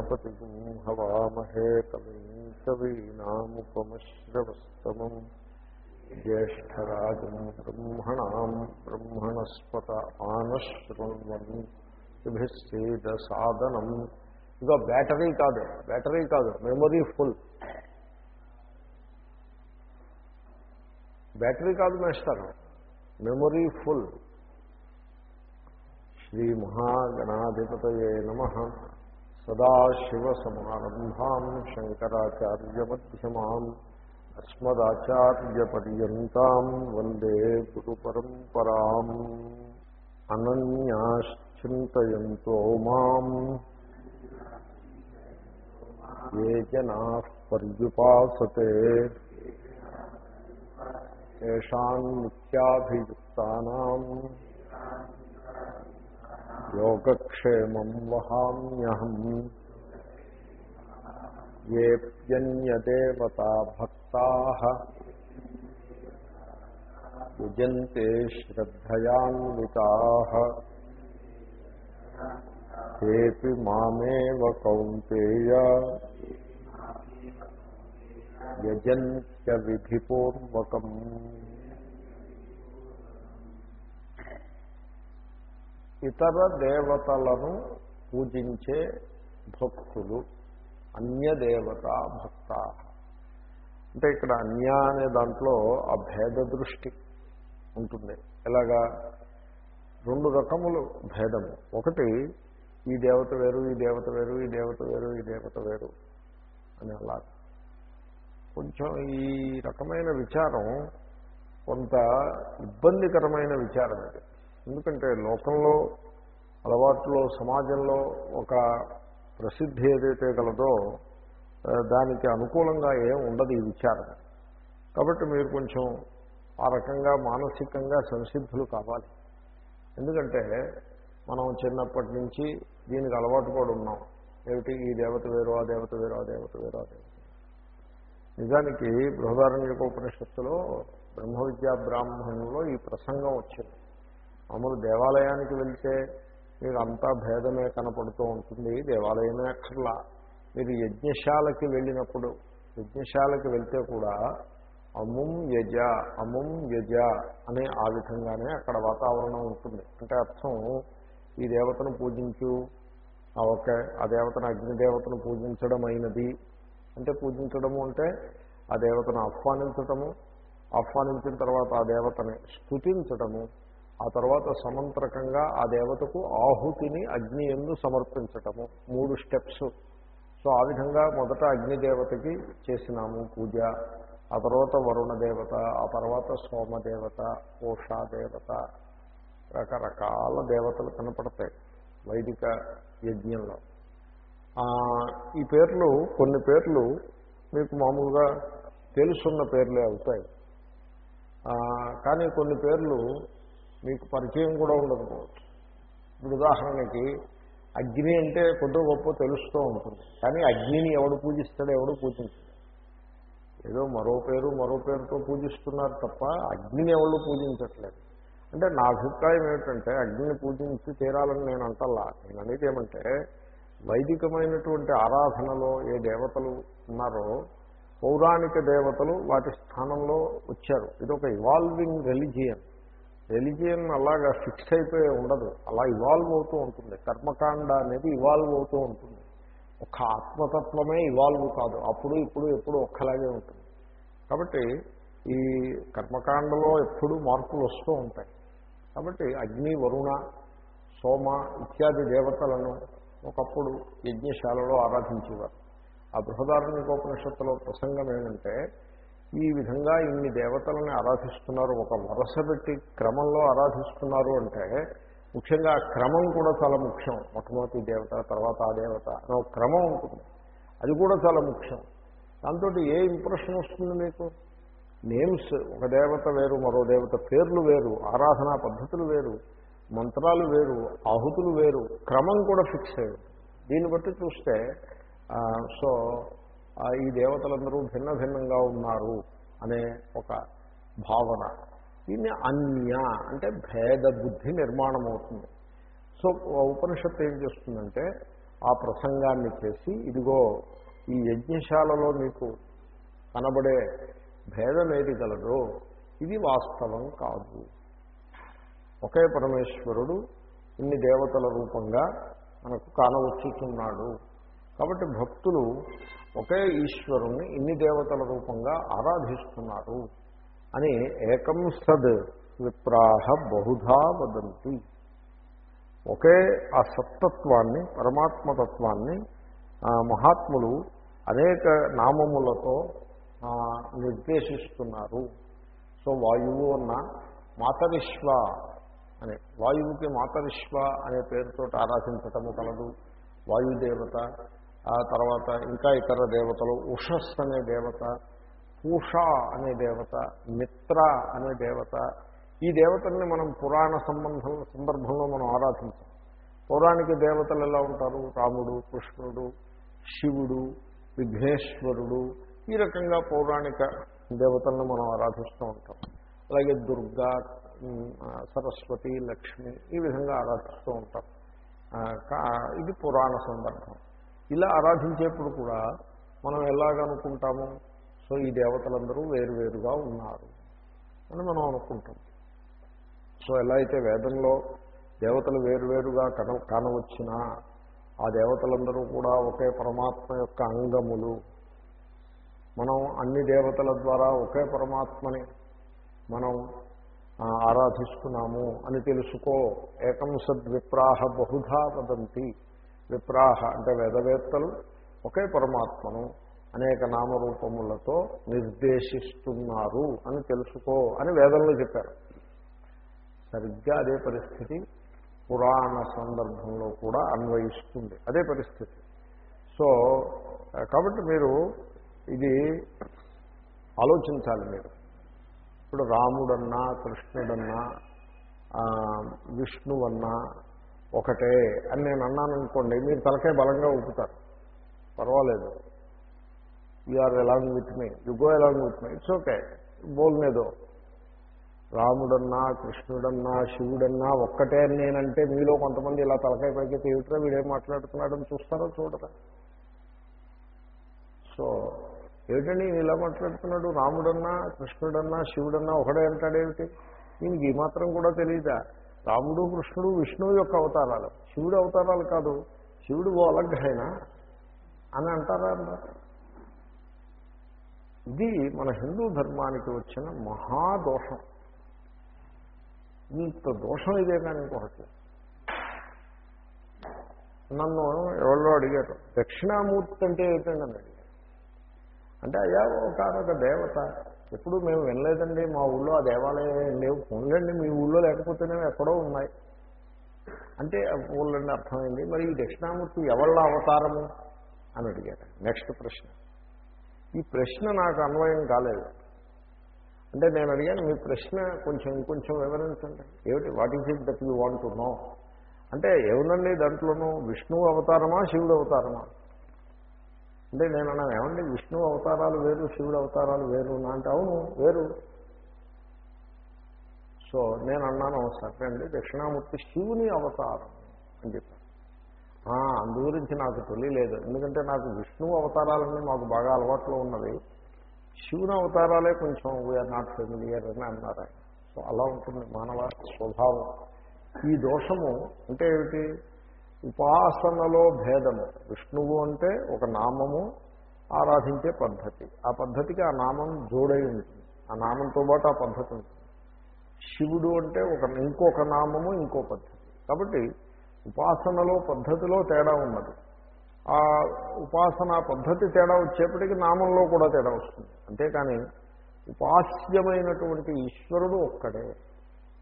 ప్రజాపతిం హవామహే కవిం కవీనాముపమశ్రవస్తమం జ్యేష్టరాజం బ్రహ్మణాం బ్రహ్మణస్పత ఆనశృణ్వన్ శుభిశ్చేద సాధనం ఇదో బ్యాటరీ కాదు బ్యాటరీ కాదు మెమొరీ ఫుల్ బ్యాటరీ కాదు మేస్తారు మెమొరీ ఫుల్ శ్రీమహాగణాధిపతయే నమ సదాశివసమారంభాం శంకరాచార్యమ్యమాం అస్మదాచార్యపర్యంతం వందే గురు పరంపరాం అనన్యాశ్చింతయంతో మాం. ఏ జనా పర్యుపాసతే. తేషాం నిత్యాభియుక్తానాం యోగక్షేమం వహామ్యహం ఏప్యన్యదేవతా భక్తా యుజంతే శ్రద్ధయాన్వితా తేపి మామేవ కౌంతేయ యజంత్య ఇతర దేవతలను పూజించే భక్తులు అన్యదేవత భక్త. అంటే ఇక్కడ అన్య అనే దాంట్లో ఆ భేద దృష్టి ఉంటుంది. ఎలాగా? రెండు రకములు భేదము. ఒకటి ఈ దేవత వేరు ఈ దేవత వేరు ఈ దేవత వేరు ఈ దేవత వేరు అని అలా కొంచెం ఈ రకమైన విచారం కొంత ఇబ్బందికరమైన విచారం ఇది. ఎందుకంటే లోకంలో అలవాట్లో సమాజంలో ఒక ప్రసిద్ధి ఏదైతే గలదో దానికి అనుకూలంగా ఏం ఉండదు ఈ విచారం. కాబట్టి మీరు కొంచెం ఆ రకంగా మానసికంగా సంసిద్ధులు కావాలి. ఎందుకంటే మనం చిన్నప్పటి నుంచి దీనికి అలవాటు కూడా ఉన్నాం. ఏమిటి? ఈ దేవత వేరు ఆ దేవత వేరు ఆ దేవత వేరు ఆ దేవత నిజానికి బృహదారణ్యకోపనిషత్తులో బ్రహ్మ విద్యా బ్రాహ్మణంలో ఈ ప్రసంగం వచ్చింది. మామూలు దేవాలయానికి వెళ్తే మీకు అంతా భేదమే కనపడుతూ ఉంటుంది. దేవాలయమే అక్కర్లా. మీరు యజ్ఞశాలకి వెళ్ళినప్పుడు యజ్ఞశాలకి వెళ్తే కూడా అముం యజ అముం యజ అనే ఆ విధంగానే అక్కడ వాతావరణం ఉంటుంది. అంటే అర్థం ఈ దేవతను పూజించు ఓకే ఆ దేవతను అగ్నిదేవతను పూజించడం అయినది. అంటే పూజించడము అంటే ఆ దేవతను ఆహ్వానించటము ఆహ్వానించిన తర్వాత ఆ దేవతని స్థుతించటము ఆ తర్వాత సమంత్రకంగా ఆ దేవతకు ఆహుతిని అగ్ని ఎందు సమర్పించటము. మూడు స్టెప్స్. సో ఆ విధంగా మొదట అగ్నిదేవతకి చేసినాము పూజ. ఆ తర్వాత వరుణ దేవత ఆ తర్వాత సోమదేవత ఓషాదేవత రకరకాల దేవతలు కనపడతాయి వైదిక యజ్ఞంలో. ఈ పేర్లు కొన్ని పేర్లు మీకు మామూలుగా తెలుసున్న పేర్లే అవుతాయి. కానీ కొన్ని పేర్లు మీకు పరిచయం కూడా ఉండకపోవచ్చు ఇప్పుడు ఉదాహరణకి అగ్ని అంటే కొద్ది గొప్ప తెలుస్తూ ఉంటుంది. కానీ అగ్నిని ఎవడు పూజిస్తాడో ఎవడు పూజించాడు. ఏదో మరో పేరు మరో పేరుతో పూజిస్తున్నారు తప్ప అగ్నిని ఎవరు పూజించట్లేదు. అంటే నా అభిప్రాయం ఏమిటంటే అగ్నిని పూజించి తీరాలని నేను అంటల్లా నేను అనేది ఏమంటే వైదికమైనటువంటి ఆరాధనలో ఏ దేవతలు ఉన్నారో పౌరాణిక దేవతలు వాటి స్థానంలో వచ్చారు. ఇది ఒక ఇవాల్వింగ్ రెలిజియన్ రెలిజియన్ అలాగా ఫిక్స్ అయిపోయి ఉండదు. అలా ఇవాల్వ్ అవుతూ ఉంటుంది. కర్మకాండ అనేది ఇవాల్వ్ అవుతూ ఉంటుంది. ఒక ఆత్మతత్వమే ఇవాల్వ్ కాదు. అప్పుడు ఇప్పుడు ఎప్పుడు ఒక్కలాగే ఉంటుంది. కాబట్టి ఈ కర్మకాండలో ఎప్పుడు మార్పులు వస్తూ ఉంటాయి. కాబట్టి అగ్ని వరుణ సోమ ఇత్యాది దేవతలను ఒకప్పుడు యజ్ఞశాలలో ఆరాధించేవారు. ఆ బృహదారణ్యోపనిషత్తులో ప్రసంగం ఏంటంటే ఈ విధంగా ఇన్ని దేవతలని ఆరాధిస్తున్నారు ఒక వరస పెట్టి క్రమంలో ఆరాధిస్తున్నారు అంటే ముఖ్యంగా ఆ క్రమం కూడా చాలా ముఖ్యం. మొట్టమొదటి దేవత తర్వాత ఆ దేవత అనే క్రమం ఉంటుంది. అది కూడా చాలా ముఖ్యం. దాంతో ఏ ఇంప్రెషన్ వస్తుంది మీకు? నేమ్స్ ఒక దేవత వేరు మరో దేవత పేర్లు వేరు ఆరాధనా పద్ధతులు వేరు మంత్రాలు వేరు ఆహుతులు వేరు క్రమం కూడా ఫిక్స్ అయ్యి దీన్ని బట్టి చూస్తే సో ఈ దేవతలందరూ భిన్న భిన్నంగా ఉన్నారు అనే ఒక భావన. దీన్ని అన్య అంటే భేద బుద్ధి నిర్మాణం అవుతుంది. సో ఉపనిషత్తు ఏం చేస్తుందంటే ఆ ప్రసంగాన్ని చేసి ఇదిగో ఈ యజ్ఞశాలలో మీకు కనబడే భేదం ఏది గలదో ఇది వాస్తవం కాదు. ఒకే పరమేశ్వరుడు ఇన్ని దేవతల రూపంగా మనకు కానవచ్చుతున్నాడు కాబట్టి భక్తులు ఒకే ఈశ్వరుణ్ణి ఇన్ని దేవతల రూపంగా ఆరాధిస్తున్నారు అని ఏకం సద్ విప్రాహ బహుధా వదంతి. ఒకే ఆ సత్తత్వాన్ని పరమాత్మతత్వాన్ని మహాత్ములు అనేక నామములతో నిర్దేశిస్తున్నారు. సో వాయువు అన్న మాతరిశ్వ అనే వాయువుకి మాతరిశ్వ అనే పేరుతో ఆరాధించటము కలదు. వాయుదేవత ఆ తర్వాత ఇంకా ఇతర దేవతలు ఉషస్ అనే దేవత పూష అనే దేవత మిత్ర అనే దేవత ఈ దేవతల్ని మనం పురాణ సంబంధం సందర్భంలో మనం ఆరాధించాం. పౌరాణిక దేవతలు ఎలా ఉంటారు? రాముడు కృష్ణుడు శివుడు విఘ్నేశ్వరుడు ఈ రకంగా పౌరాణిక దేవతలను మనం ఆరాధిస్తూ ఉంటాం. అలాగే దుర్గా సరస్వతి లక్ష్మి ఈ విధంగా ఆరాధిస్తూ ఉంటాం. ఇది పురాణ సందర్భం. ఇలా ఆరాధించేప్పుడు కూడా మనం ఎలాగనుకుంటాము? సో ఈ దేవతలందరూ వేరువేరుగా ఉన్నారు అని మనం అనుకుంటాం. సో ఎలా అయితే వేదంలో దేవతలు వేరువేరుగా కన కానవచ్చినా ఆ దేవతలందరూ కూడా ఒకే పరమాత్మ యొక్క అంగములు. మనం అన్ని దేవతల ద్వారా ఒకే పరమాత్మని మనం ఆరాధిస్తున్నాము అని తెలుసుకో. ఏకం సద్విప్రాహ బహుధా వదంతి. విప్రాహ అంటే వేదవేత్తలు ఒకే పరమాత్మను అనేక నామరూపములతో నిర్దేశిస్తున్నారు అని తెలుసుకో అని వేదంలో చెప్పారు. సరిగ్గా అదే పరిస్థితి పురాణ సందర్భంలో కూడా అన్వయిస్తుంది. అదే పరిస్థితి. సో కాబట్టి మీరు ఇది ఆలోచించాలి మీరు. ఇప్పుడు రాముడన్నా కృష్ణుడన్నా విష్ణువన్నా ఒకటే అని నేను అన్నాను అనుకోండి మీరు తలకే బలంగా ఊపుతారు. పర్వాలేదు. You are along with me you go along with me it's okay బోల్నేదో రాముడన్నా కృష్ణుడన్నా శివుడన్నా ఒక్కటే అని నేనంటే మీలో కొంతమంది ఇలా తలకాయ పైకి తీయుట్రా వీడేం మాట్లాడుతున్నాడని చూస్తారో చూడరా? సో ఏమిటండి ఇలా మాట్లాడుతున్నాడు? రాముడన్నా కృష్ణుడన్నా శివుడన్నా ఒకడే అంటాడేమిటి? దీనికి ఈ మాత్రం కూడా తెలియదా రాముడు కృష్ణుడు విష్ణువు యొక్క అవతారాలు. శివుడు అవతారాలు కాదు. శివుడు ఓ అలగ్ఘైనా అని అంటారా అన్నారు ఇది మన హిందూ ధర్మానికి వచ్చిన మహాదోషం. ఇంత దోషం ఇదే కానీ ఇంకొకటి. నన్ను ఎవరో అడిగారు దక్షిణామూర్తి అంటే ఏంటండి అని అడిగారు. అంటే అయ్యా ఒక దేవత. ఎప్పుడు మేము వినలేదండి. మా ఊళ్ళో ఆ దేవాలయం లేవు. ఉండండి మీ ఊళ్ళో లేకపోతేనే ఎక్కడో ఉన్నాయి. అంటే ఊళ్ళండి అర్థమైంది. మరి ఈ దక్షిణామూర్తి ఎవళ్ళ అవతారము అని అడిగారు. నెక్స్ట్ ప్రశ్న. ఈ ప్రశ్న నాకు అన్వయం కాలేదు. అంటే నేను అడిగాను మీ ప్రశ్న కొంచెం ఇంకొంచెం వివరించండి. ఏమిటి? What is it that you want to know అంటే ఏముందండి? దాంట్లోనూ విష్ణువు అవతారమా శివుడు అవతారమా? అంటే నేను అన్నాను ఏమండి విష్ణువు అవతారాలు వేరు శివుడు అవతారాలు వేరు? నా అంటే అవును వేరు. సో నేను అన్నాను సరే అండి దక్షిణామూర్తి శివుని అవతారం అని చెప్పాను. అందు గురించి నాకు తెలియలేదు ఎందుకంటే నాకు విష్ణువు అవతారాలన్నీ మాకు బాగా అలవాట్లో ఉన్నవి. శివుని అవతారాలే కొంచెం వీఆర్ నాట్ ఫెమిలియర్ అని అన్నారు సో అలా ఉంటుంది మానవ స్వభావం. ఈ దోషము అంటే ఏమిటి? ఉపాసనలో భేదము. విష్ణువు అంటే ఒక నామము ఆరాధించే పద్ధతి. ఆ పద్ధతికి ఆ నామం జోడై ఉంటుంది. ఆ నామంతో పాటు ఆ పద్ధతి ఉంటుంది. శివుడు అంటే ఒక ఇంకొక నామము ఇంకో పద్ధతి. కాబట్టి ఉపాసనలో పద్ధతిలో తేడా ఉన్నది ఆ ఉపాసన పద్ధతి తేడా వచ్చేప్పటికి నామంలో కూడా తేడా వస్తుంది. అంతేకాని ఉపాస్యమైనటువంటి ఈశ్వరుడు ఒక్కడే.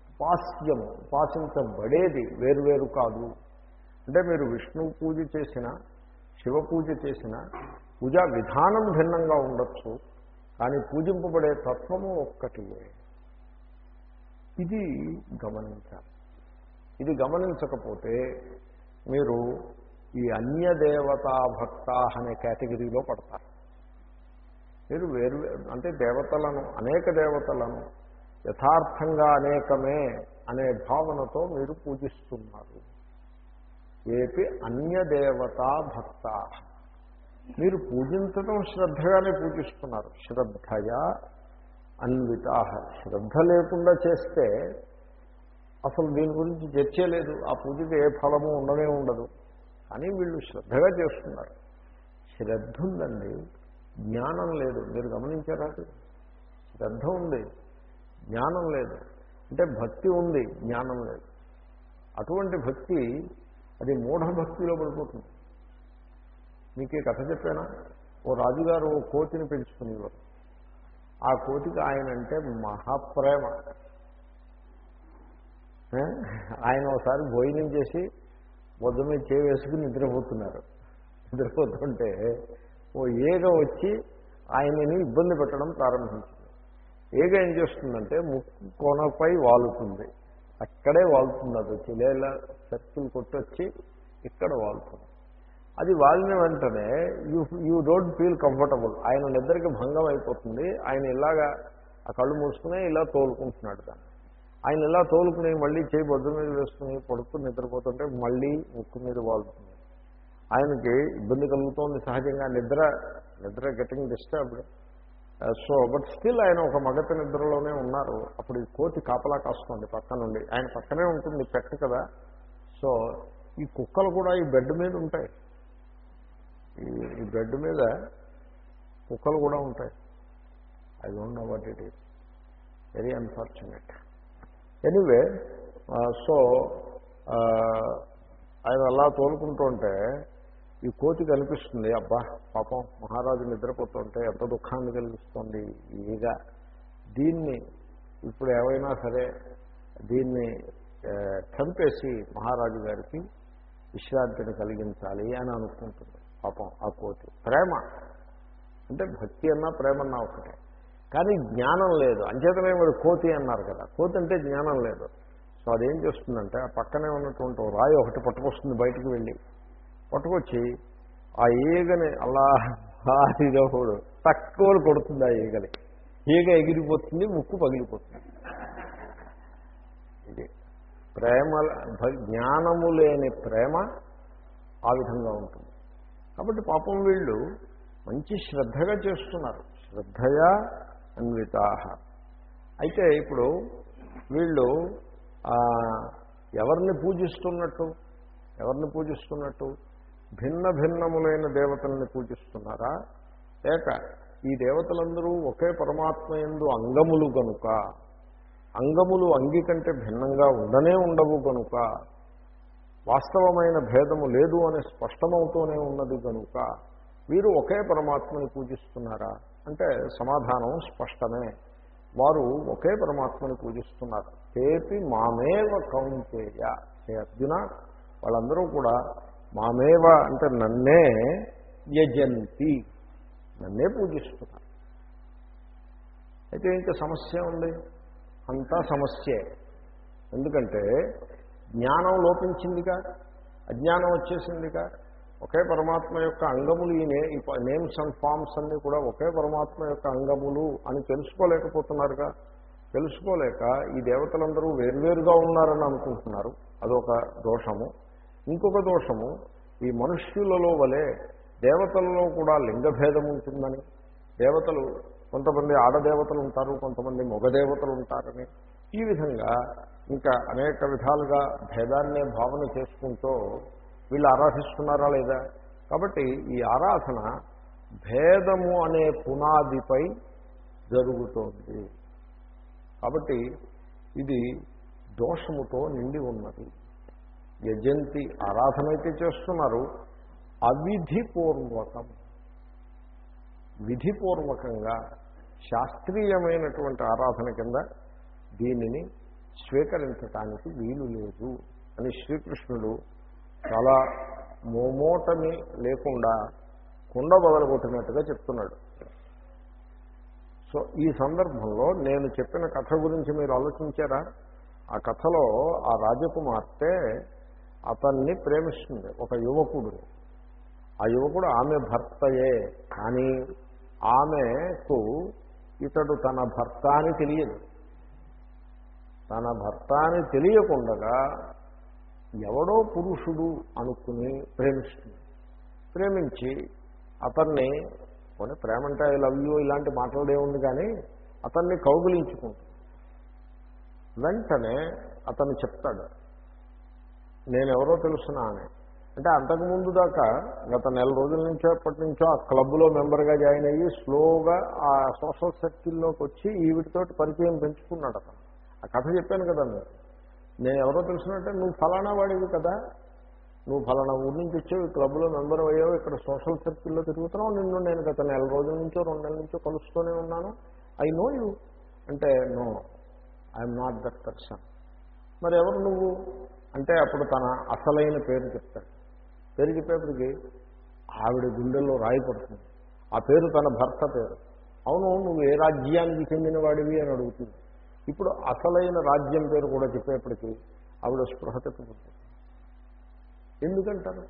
ఉపాస్యము ఉపాసించబడేది వేరువేరు కాదు. అంటే మీరు విష్ణు పూజ చేసిన శివ పూజ చేసిన పూజా విధానం భిన్నంగా ఉండొచ్చు కానీ పూజింపబడే తత్వము ఒక్కటియే. ఇది గమనించాలి. ఇది గమనించకపోతే మీరు ఈ అన్యదేవతా భక్త అనే కేటగిరీలో పడతారు. మీరు వేరు అంటే దేవతలను అనేక దేవతలను యథార్థంగా అనేకమే అనే భావనతో మీరు పూజిస్తున్నారు. ఏపి అన్యదేవతా భక్త. మీరు పూజించడం శ్రద్ధగానే పూజిస్తున్నారు. శ్రద్ధయా అన్వితా. శ్రద్ధ లేకుండా చేస్తే అసలు దీని గురించి చర్చే లేదు. ఆ పూజకి ఏ ఫలము ఉండనే ఉండదు. కానీ వీళ్ళు శ్రద్ధగా చేస్తున్నారు. శ్రద్ధ ఉందండి జ్ఞానం లేదు. మీరు గమనించారా శ్రద్ధ ఉంది. జ్ఞానం లేదు. అంటే భక్తి ఉంది. జ్ఞానం లేదు. అటువంటి భక్తి అది మూఢభక్తిలో పడిపోతుంది. మీకు ఈ కథ చెప్పానా? ఓ రాజుగారు ఓ కోతిని పెంచుకునేవారు ఆ కోతికి ఆయన అంటే మహాప్రేమ ఆయన ఒకసారి భోజనం చేసి వద్ద మీద వేసుకుని నిద్రపోతున్నారు. నిద్రపోతుంటే ఓ ఏగ వచ్చి ఆయనని ఇబ్బంది పెట్టడం ప్రారంభించింది. ఏగ ఏం చేస్తుందంటే ముక్కు కొనపై వాలుతుంది. అక్కడే వాళ్తుంది అది వచ్చి ఇలా సర్కిల్ కొట్టొచ్చి ఇక్కడ వాళ్తుంది. అది వాలిన వెంటనే you you don't feel comfortable. ఆయన నిద్రకి భంగం అయిపోతుంది. ఆయన ఇలాగా ఆ కళ్ళు మూసుకునే ఇలా తోలుకుంటున్నాడు దాన్ని. ఆయన ఇలా తోలుకుని మళ్ళీ చేయి బొద్దు మీద వేసుకుని పడుకుని నిద్రపోతుంటే మళ్ళీ ముక్కు మీద వాలుతుంది ఆయనకి ఇబ్బంది కలుగుతోంది సహజంగా. నిద్ర నిద్ర getting disturbed so but still ఆయన ఒక మగత నిద్రలోనే ఉన్నారు. అప్పుడు ఈ కోతి కాపలా కాస్తుంది పక్క నుండి. ఆయన పక్కనే ఉంటుంది పెట్ట కదా. సో ఈ కుక్కలు కూడా ఈ బెడ్ మీద ఉంటాయి. ఈ ఈ బెడ్ మీద కుక్కలు కూడా ఉంటాయి. I don't know what it is very unfortunate anyway so ఆయన అలా తోలుకుంటూ ఉంటే ఈ కోతి కనిపిస్తుంది. అబ్బా పాపం మహారాజు నిద్రపోతుంటే ఎంత దుఃఖాన్ని కలిగిస్తుంది ఈగ. దీన్ని ఇప్పుడు ఏమైనా సరే దీన్ని చంపేసి మహారాజు గారికి విశ్రాంతిని కలిగించాలి అని అనుకుంటుంది. పాపం ఆ కోతి. ప్రేమ. అంటే భక్తి అన్నా ప్రేమన్నా ఒకటే. కానీ జ్ఞానం లేదు. అంచేతనే మరి కోతి అన్నారు కదా. కోతి అంటే జ్ఞానం లేదు. సో అదేం చేస్తుందంటే ఆ పక్కనే ఉన్నటువంటి రాయి ఒకటి పట్టుకొస్తుంది బయటికి వెళ్ళి. పట్టుకొచ్చి ఆ ఈగని అలా హారిగోడు తక్కువ కొడుతుంది ఆ ఈగని. ఈగ ఎగిరిపోతుంది ముక్కు పగిలిపోతుంది. ఇది ప్రేమ జ్ఞానము లేని ప్రేమ ఆ విధంగా ఉంటుంది. కాబట్టి పాపం వీళ్ళు మంచి శ్రద్ధగా చేస్తున్నారు. శ్రద్ధయా అన్వితాహ అయితే ఇప్పుడు వీళ్ళు ఎవరిని పూజిస్తున్నట్టు? ఎవరిని పూజిస్తున్నట్టు? భిన్న భిన్నములైన దేవతల్ని పూజిస్తున్నారా? లేక ఈ దేవతలందరూ ఒకే పరమాత్మ ఎందు అంగములు గనుక అంగములు అంగి కంటే భిన్నంగా ఉండనే ఉండవు గనుక వాస్తవమైన భేదము లేదు అని స్పష్టమవుతూనే ఉన్నది కనుక వీరు ఒకే పరమాత్మని పూజిస్తున్నారా? అంటే సమాధానం స్పష్టమే. వారు ఒకే పరమాత్మని పూజిస్తున్నారు. తేపి మామేవ కౌంతేయ. హే అర్జున వాళ్ళందరూ కూడా మామేవ అంటే నన్నే యజంతి. నన్నే పూజిస్తున్నారు అయితే ఇంకా సమస్య ఉంది. అంతా సమస్యే. ఎందుకంటే జ్ఞానం లోపించిందిగా అజ్ఞానం వచ్చేసిందిగా ఒకే పరమాత్మ యొక్క అంగములు ఈ నే ఈ నేమ్స్ అండ్ ఫామ్స్ అన్నీ కూడా ఒకే పరమాత్మ యొక్క అంగములు అని తెలుసుకోలేకపోతున్నారుగా తెలుసుకోలేక ఈ దేవతలందరూ వేర్వేరుగా ఉన్నారని అనుకుంటున్నారు. అదొక దోషము. ఇంకొక దోషము ఈ మనుష్యులలో వలె దేవతలలో కూడా లింగభేదం ఉంటుందని. దేవతలు కొంతమంది ఆడదేవతలు ఉంటారు కొంతమంది మగదేవతలు ఉంటారని. ఈ విధంగా ఇంకా అనేక విధాలుగా భేదాన్నే భావన చేసుకుంటూ వీళ్ళు ఆరాధిస్తున్నారా లేదా? కాబట్టి ఈ ఆరాధన భేదము అనే పునాదిపై జరుగుతోంది. కాబట్టి ఇది దోషముతో నిండి ఉన్నది. యజంతి ఆరాధన అయితే చేస్తున్నారు. అవిధిపూర్వకం. విధిపూర్వకంగా శాస్త్రీయమైనటువంటి ఆరాధన కింద దీనిని స్వీకరించటానికి వీలు లేదు అని శ్రీకృష్ణుడు చాలా మోమోటమి లేకుండా కుండ బదలగొట్టినట్టుగా చెప్తున్నాడు. సో ఈ సందర్భంలో నేను చెప్పిన కథ గురించి మీరు ఆలోచించారా? ఆ కథలో ఆ రాజకుమార్తె అతన్ని ప్రేమిస్తుంది ఒక యువకుడిని ఆ యువకుడు ఆమె భర్తయే కానీ ఆమెకు ఇతడు తన భర్త అని తెలియదు. తన భర్త అని తెలియకుండగా ఎవడో పురుషుడు అనుకుని ప్రేమిస్తుంది. ప్రేమించి అతన్ని కొన్ని ప్రేమ అంటే ఐ లవ్ యూ ఇలాంటి మాట్లాడే ఉంది కానీ అతన్ని కౌగులించుకుంటుంది. వెంటనే అతను చెప్తాడు నేనెవరో తెలుసునా అని. అంటే అంతకుముందు దాకా గత నెల రోజుల నుంచో ఎప్పటి నుంచో ఆ క్లబ్లో మెంబర్గా జాయిన్ అయ్యి స్లోగా ఆ సోషల్ సర్కిల్లోకి వచ్చి ఈవిడితోటి పరిచయం పెంచుకున్నాడు అతను. ఆ కథ చెప్పాను కదా నేను నేను ఎవరో తెలుసునంటే నువ్వు ఫలానా వాడివి కదా. నువ్వు ఫలానా ఊరి నుంచి వచ్చావు ఈ క్లబ్లో మెంబర్ అయ్యావు ఇక్కడ సోషల్ సర్కిల్లో తిరుగుతున్నావు నిన్ను నేను గత నెల రోజుల నుంచో రెండు నెలల నుంచో కలుస్తూనే ఉన్నాను. I know you. అంటే no I'm not that person. మరి ఎవరు నువ్వు? అంటే అప్పుడు తన అసలైన పేరు చెప్తాడు. పేరు చెప్పేప్పటికి ఆవిడ గుండెల్లో రాయి పడుతుంది. ఆ పేరు తన భర్త పేరు. అవును నువ్వు ఏ రాజ్యానికి చెందినవాడివి అని అడుగుతుంది. ఇప్పుడు అసలైన రాజ్యం పేరు కూడా చెప్పేప్పటికీ ఆవిడ స్పృహ తప్పిపోతుంది ఎందుకంటారు?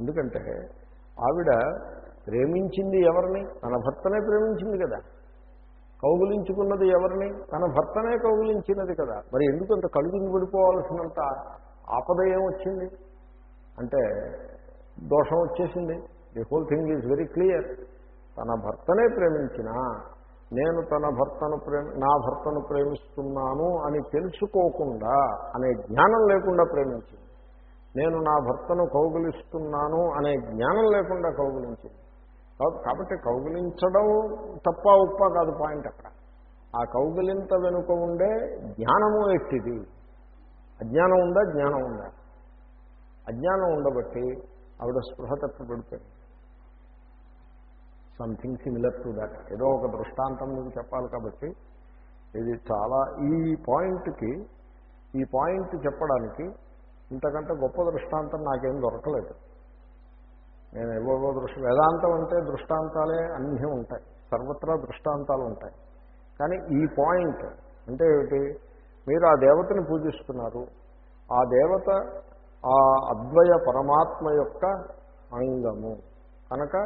ఎందుకంటే ఆవిడ ప్రేమించింది ఎవరిని? తన భర్తనే ప్రేమించింది కదా. కౌగులించుకున్నది ఎవరిని? తన భర్తనే కౌగులించినది కదా. మరి ఎందుకు అంత కలుగుని పడిపోవాల్సినంత ఆపద ఏమొచ్చింది అంటే దోషం వచ్చేసింది. The whole thing is very clear తన భర్తనే ప్రేమించినా నేను తన భర్తను ప్రేమి నా భర్తను ప్రేమిస్తున్నాను అని తెలుసుకోకుండా అనే జ్ఞానం లేకుండా ప్రేమించింది. నేను నా భర్తను కౌగులిస్తున్నాను అనే జ్ఞానం లేకుండా కౌగులించింది. కాబట్టి కౌగిలించడం తప్ప ఉప్ప కాదు పాయింట్ అక్కడ. ఆ కౌగిలింత వెనుక ఉండే జ్ఞానము ఎట్టిది? అజ్ఞానం ఉందా? జ్ఞానం ఉందా? అజ్ఞానం ఉండబట్టి ఆవిడ స్పృహ తప్పబడిపోయింది సంథింగ్ సిమిలర్ టు దాట్ ఏదో ఒక దృష్టాంతం మీకు చెప్పాలి కాబట్టి ఇది చాలా ఈ పాయింట్కి ఈ పాయింట్ చెప్పడానికి ఇంతకంటే గొప్ప దృష్టాంతం నాకేం దొరకలేదు. నేను ఏవో దృష్ట వేదాంతం అంటే దృష్టాంతాలే అన్నీ ఉంటాయి. సర్వత్రా దృష్టాంతాలు ఉంటాయి. కానీ ఈ పాయింట్ అంటే ఏమిటి? మీరు ఆ దేవతని పూజిస్తున్నారు. ఆ దేవత ఆ అద్వయ పరమాత్మ యొక్క అంగము. కనుక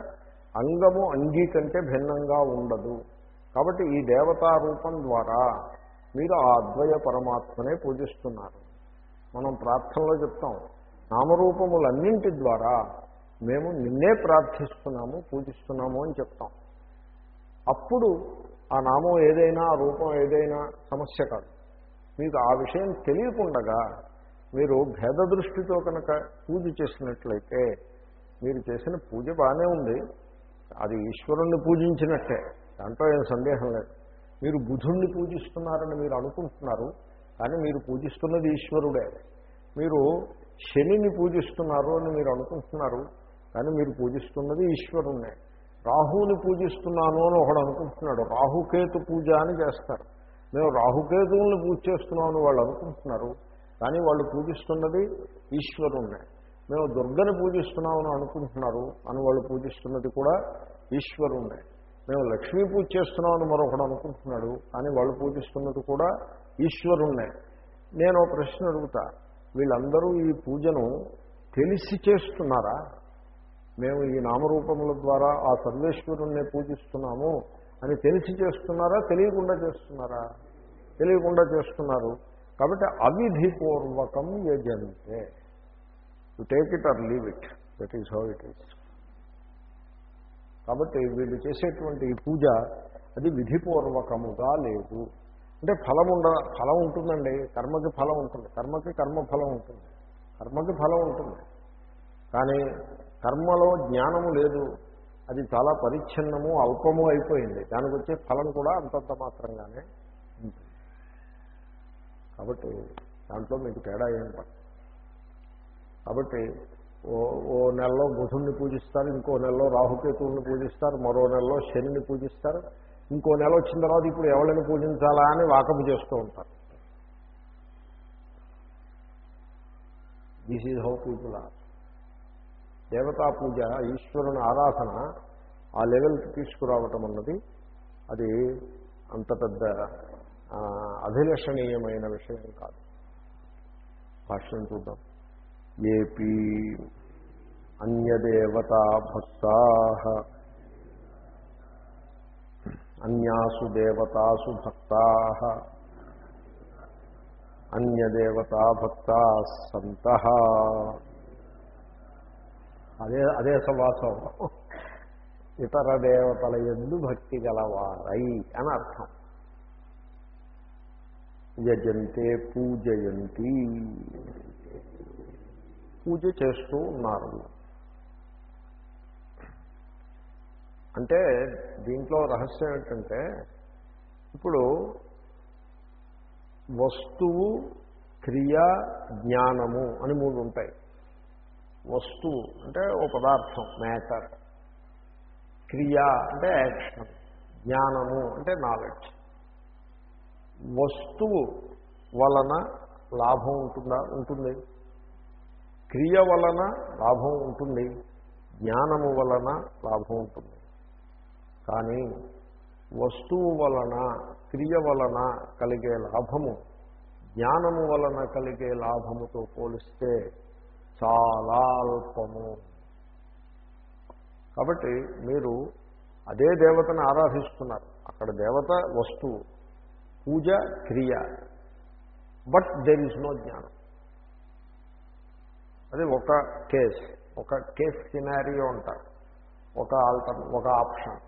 అంగము అంగీ కంటే భిన్నంగా ఉండదు. కాబట్టి ఈ దేవతా రూపం ద్వారా మీరు ఆ అద్వయ పరమాత్మనే పూజిస్తున్నారు. మనం ప్రార్థనలో చెప్తాం. నామరూపములన్నింటి ద్వారా మేము నిన్నే ప్రార్థిస్తున్నాము పూజిస్తున్నాము అని చెప్తాం. అప్పుడు ఆ నామం ఏదైనా ఆ రూపం ఏదైనా సమస్య కాదు. మీకు ఆ విషయం తెలియకుండగా మీరు భేద దృష్టితో కనుక పూజ చేసినట్లయితే మీరు చేసిన పూజ బాగానే ఉంది. అది ఈశ్వరుణ్ణి పూజించినట్టే దాంట్లో ఏం సందేహం లేదు. మీరు బుధుణ్ణి పూజిస్తున్నారని మీరు అనుకుంటున్నారు కానీ మీరు పూజిస్తున్నది ఈశ్వరుడే. మీరు శనిని పూజిస్తున్నారు అని మీరు అనుకుంటున్నారు కానీ మీరు పూజిస్తున్నది ఈశ్వరుణ్ణే. రాహుని పూజిస్తున్నాను అని ఒకడు అనుకుంటున్నాడు. రాహుకేతు పూజ అని చేస్తారు. మేము రాహుకేతువుల్ని పూజ చేస్తున్నామని వాళ్ళు అనుకుంటున్నారు. కానీ వాళ్ళు పూజిస్తున్నది ఈశ్వరుణ్ణే. మేము దుర్గని పూజిస్తున్నామని అనుకుంటున్నారు అని వాళ్ళు పూజిస్తున్నది కూడా ఈశ్వరుణ్ణే. మేము లక్ష్మీ పూజ చేస్తున్నామని మరొకడు అనుకుంటున్నాడు. కానీ వాళ్ళు పూజిస్తున్నది కూడా ఈశ్వరుణ్ణే. నేను ఒక ప్రశ్న అడుగుతా. వీళ్ళందరూ ఈ పూజను తెలిసి చేస్తున్నారా? మేము ఈ నామరూపముల ద్వారా ఆ సర్వేశ్వరుణ్ణి పూజిస్తున్నాము అని తెలిసి చేస్తున్నారా? తెలియకుండా చేస్తున్నారా? తెలియకుండా చేస్తున్నారు. కాబట్టి అవిధిపూర్వకం యజంతే. To take it or leave it that is how it is కాబట్టి వీళ్ళు చేసేటువంటి ఈ పూజ అది విధిపూర్వకముగా లేదు. అంటే ఫలం ఉండ ఫలం ఉంటుందండి. కర్మకి ఫలం ఉంటుంది. కర్మకి కర్మ ఫలం ఉంటుంది. కర్మకి ఫలం ఉంటుంది. కానీ కర్మలో జ్ఞానము లేదు. అది చాలా పరిచ్ఛిన్నము అల్పము అయిపోయింది. దానికి వచ్చే ఫలం కూడా అంతంత మాత్రంగానే ఉంటుంది. కాబట్టి దాంట్లో మీకు తేడా ఏం పడదు. కాబట్టి ఓ ఓ నెలలో బుధుణ్ణి పూజిస్తారు ఇంకో నెలలో రాహుకేతువుని పూజిస్తారు మరో నెలలో శనిని పూజిస్తారు ఇంకో నెల వచ్చిన తర్వాత ఇప్పుడు ఎవరిని పూజించాలా అని వాకపు చేస్తూ ఉంటారు. This is how people are దేవతా పూజ ఈశ్వరుని ఆరాధన ఆ లెవెల్కి తీసుకురావటం అన్నది అది అంత పెద్ద అభిలషణీయమైన విషయం కాదు. భాష్యం చూద్దాం. ఏపీ అన్యదేవతా భక్తా. అన్యాసు దేవతాసు భక్తా. అన్యదేవతా భక్త సంత అదే అదే సమాసం ఇతర దేవతల ఎందు భక్తి గలవారై అని అర్థం. యజంతే పూజయంతి. పూజ చేస్తూ ఉన్నారు. అంటే దీంట్లో రహస్యం ఏంటంటే ఇప్పుడు వస్తువు క్రియ జ్ఞానము అని మూడు ఉంటాయి. వస్తువు అంటే ఓ పదార్థం మ్యాటర్ క్రియ అంటే యాక్షన్ జ్ఞానము అంటే నాలెడ్జ్ వస్తువు వలన లాభం ఉంటుందా? ఉంటుంది. క్రియ వలన లాభం ఉంటుంది. జ్ఞానము వలన లాభం ఉంటుంది. కానీ వస్తువు వలన క్రియ వలన కలిగే లాభము జ్ఞానము వలన కలిగే లాభముతో పోలిస్తే చాలా అల్పము. కాబట్టి మీరు అదే దేవతను ఆరాధిస్తున్నారు. అక్కడ దేవత వస్తువు పూజ క్రియ. బట్ దెర్ ఇస్ నో జ్ఞానం. అది ఒక కేస్ ఒక కేస్ సినారియో అంటారు. ఒక ఆల్టర్ ఒక ఆప్షన్.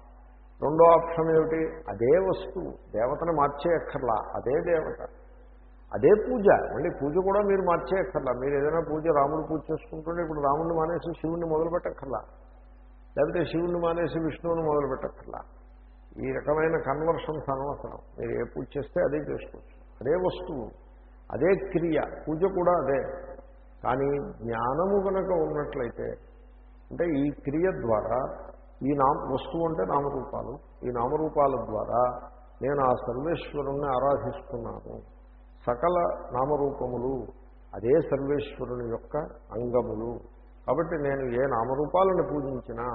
రెండో ఆప్షన్ ఏమిటి? అదే వస్తువు. దేవతను మార్చేయక్కర్లా. అదే దేవత. అదే పూజ. మళ్ళీ పూజ కూడా మీరు మార్చేయక్కర్లా. మీరు ఏదైనా పూజ రాముడు పూజ చేసుకుంటుంటే ఇప్పుడు రాముడిని మానేసి శివుణ్ణి మొదలుపెట్టక్కర్లా. లేకపోతే శివుణ్ణి మానేసి విష్ణువుని మొదలుపెట్టక్కర్లా. ఈ రకమైన కన్వర్షన్స్ అనవసరం. మీరు ఏ పూజ చేస్తే అదే చేసుకోవచ్చు. అదే వస్తువు. అదే క్రియ. పూజ కూడా అదే. కానీ జ్ఞానము కనుక ఉన్నట్లయితే అంటే ఈ క్రియ ద్వారా ఈ నామ వస్తువు అంటే నామరూపాలు. ఈ నామరూపాల ద్వారా నేను ఆ సర్వేశ్వరుణ్ణి ఆరాధిస్తున్నాను. సకల నామరూపములు అదే సర్వేశ్వరుని యొక్క అంగములు. కాబట్టి నేను ఏ నామరూపాలను పూజించినా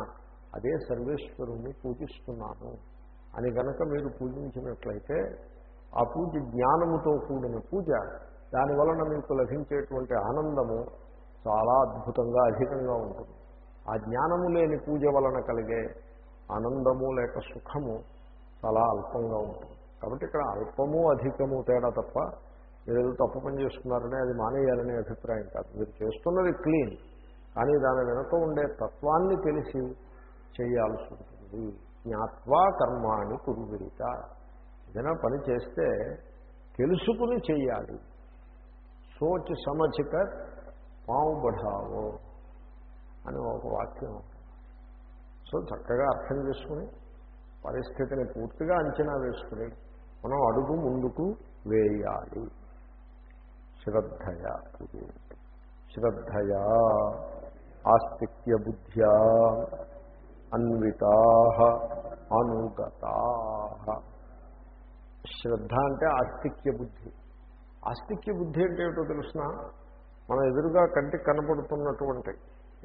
అదే సర్వేశ్వరుణ్ణి పూజిస్తున్నాను. అని గనక మీరు పూజించినట్లయితే ఆ పూజ జ్ఞానముతో కూడిన పూజ దాని వలన మీకు లభించేటువంటి ఆనందము చాలా అద్భుతంగా అధికంగా ఉంటుంది. ఆ జ్ఞానము లేని పూజ వలన కలిగే ఆనందము లేక సుఖము చాలా అల్పంగా ఉంటుంది. కాబట్టి ఇక్కడ అల్పము అధికము తేడా తప్ప మీరు ఏదో తప్పు పని చేస్తున్నారనే అది మానేయాలనే అభిప్రాయం కాదు. మీరు చేస్తున్నది క్లీన్ కానీ దాని వెనుక ఉండే తత్వాన్ని తెలిసి చేయాల్సి ఉంటుంది. జ్ఞాత్వా కర్మాని కురువిరిత. ఏదైనా పని చేస్తే తెలుసుకుని చేయాలి. సోచ్ సమచిక పావు బఢావో అని ఒక వాక్యం సో చక్కగా అర్థం చేసుకుని పరిస్థితిని పూర్తిగా అంచనా వేసుకుని మనం అడుగు ముందుకు వేయాలి. శ్రద్ధయ. శ్రద్ధయా ఆస్తిక్య బుద్ధ్యా అన్వితా అనుగతా. శ్రద్ధ అంటే ఆస్తిక్య బుద్ధి ఆస్తిక్య బుద్ధి అంటే ఏమిటో తెలుసిన? మన ఎదురుగా కంటికి కనపడుతున్నటువంటి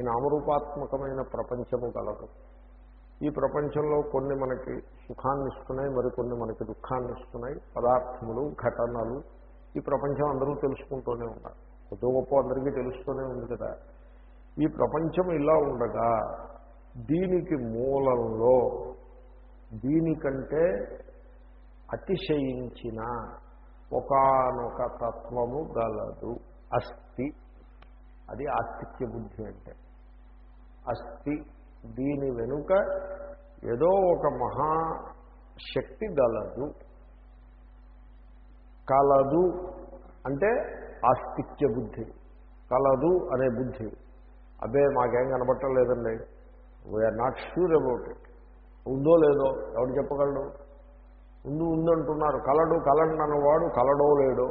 ఈ నామరూపాత్మకమైన ప్రపంచము కలదు. ఈ ప్రపంచంలో కొన్ని మనకి సుఖాన్ని ఇస్తున్నాయి మరికొన్ని మనకి దుఃఖాన్ని ఇస్తున్నాయి పదార్థములు ఘటనలు ఈ ప్రపంచం అందరూ తెలుసుకుంటూనే ఉన్నారు కొద్ది గొప్ప అందరికీ తెలుస్తూనే ఉంది కదా. ఈ ప్రపంచం ఇలా ఉండగా దీనికి మూలంలో దీనికంటే అతిశయించిన ఒకనొక తత్వము గలదు. అస్థి. అది ఆస్తిక్య బుద్ధి అంటే. అస్థి దీని వెనుక ఏదో ఒక మహాశక్తి గలదు. కలదు అంటే ఆస్తిక్య బుద్ధి. కలదు అనే బుద్ధి. అబ్బే మాకేం కనబట్టం లేదండి we're not sure about it ఉందో లేదో ఎవడు చెప్పగలడు? ఉంది ఉందంటున్నారు. కలడు కలండి అన్నవాడు కలడో లేడో.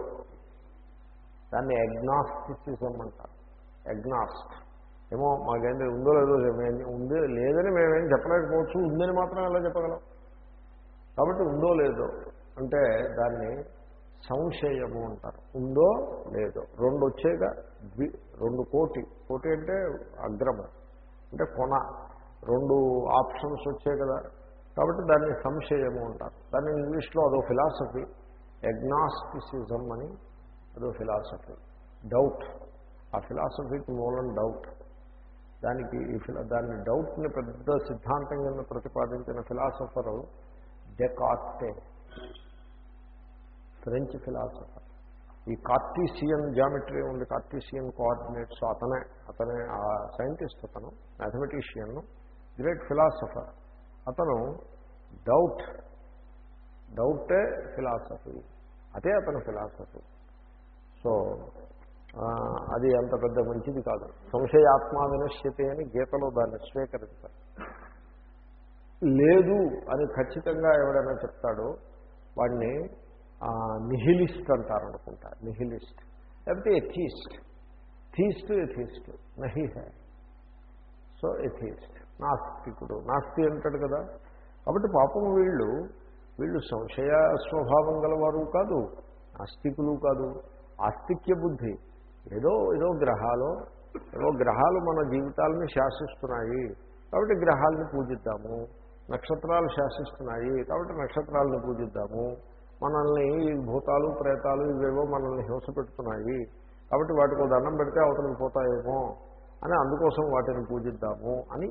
దాన్ని అగ్నాస్టిసిజం అంటారు. ఎగ్నాస్ట్ ఏమో మాకేంటి ఉందో లేదో మేము ఉంది లేదని మేమేం చెప్పలేకపోవచ్చు. ఉందని మాత్రం ఎలా చెప్పగలం? కాబట్టి ఉందో లేదో అంటే దాన్ని సంశయము అంటారు. ఉందో లేదో. రెండు వచ్చేగా ద్వి రెండు కోటి. కోటి అంటే అగ్రము. అంటే కొన. రెండు ఆప్షన్స్ వచ్చాయి కదా. కాబట్టి దాన్ని సంశయము అంటారు. దాన్ని ఇంగ్లీష్లో అదో ఫిలాసఫీ. ఎగ్నాస్టిసిజం అని అదో ఫిలాసఫీ. డౌట్. ఆ ఫిలాసఫీకి మూలం డౌట్. దానికి ఈ ఫిలా దాన్ని డౌట్ని పెద్ద సిద్ధాంతం కింద ప్రతిపాదించిన ఫిలాసఫరు డెకార్టే. French philosopher. ఈ కార్టీసియన్ జామెట్రీ ఉంది కార్టీసియన్ కోఆర్డినేట్స్. అతనే అతనే ఆ సైంటిస్ట్ అతను మ్యాథమెటీషియన్ గ్రేట్ ఫిలాసఫర్. అతను డౌట్ డౌటే ఫిలాసఫీ. అదే అతని ఫిలాసఫీ. సో అది అంత పెద్ద మంచిది కాదు. సంశయాత్మా వినశ్యతే అని గీతలో దాన్ని స్వీకరించాలి లేదు అని ఖచ్చితంగా ఎవడైనా చెప్తాడో వాడిని నిహిలిస్ట్ అంటారు అనుకుంటా నిహిలిస్ట్. లేకపోతే ఎథీస్ట్. Theist atheist. నహి హే. So atheist. నాస్తికుడు. నాస్తి అంటాడు కదా. కాబట్టి పాపం వీళ్ళు వీళ్ళు సంశయ స్వభావం గలవారు కాదు నాస్తికులు కాదు. ఆస్తిక్య బుద్ధి. ఏదో ఏదో గ్రహాలు ఏదో గ్రహాలు మన జీవితాలను శాసిస్తున్నాయి. కాబట్టి గ్రహాలను పూజిద్దాము. నక్షత్రాలు శాసిస్తున్నాయి. కాబట్టి నక్షత్రాలను పూజిద్దాము. మనల్ని ఈ భూతాలు ప్రేతాలు ఇవేవో మనల్ని హింస పెడుతున్నాయి. కాబట్టి వాటికి దండం పెడితే అవతలికి పోతాయేమో అని అందుకోసం వాటిని పూజిద్దాము అని